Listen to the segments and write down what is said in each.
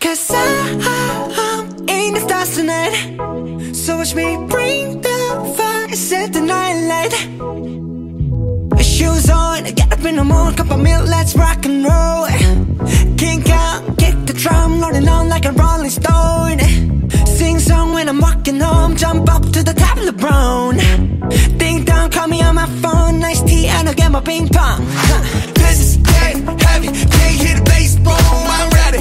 Cause stars tonight. So watch me bring the fire, set the night light. Shoes on, get up in the morning, cup of milk, let's rock and roll. Kink out, kick the drum, rolling on like a rolling stone. Sing song when I'm walking home, jump up to the top of the brown Ding dong, call me on my phone, nice tea and I'll get my ping pong. This is dead heavy, can't hit the bass, boom, I'm ready.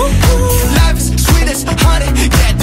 Life is sweet as honey, yeah,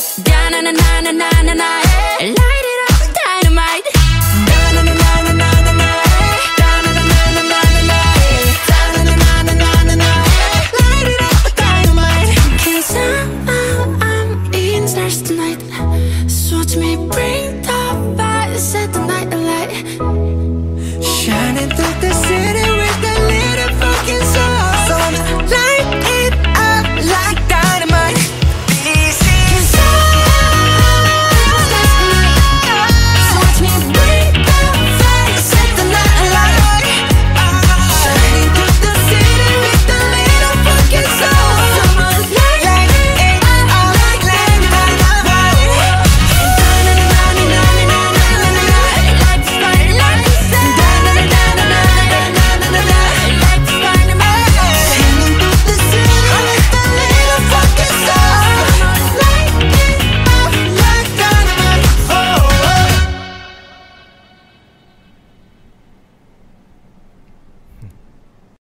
na na na na na na na, yeah. Light it up, dynamite. Na na na na na na na, yeah. Na na na na na na na, yeah. Light it up, dynamite. Cause somehow I'm in stars tonight. Watch me bring the fire, set the night alight. Shining through.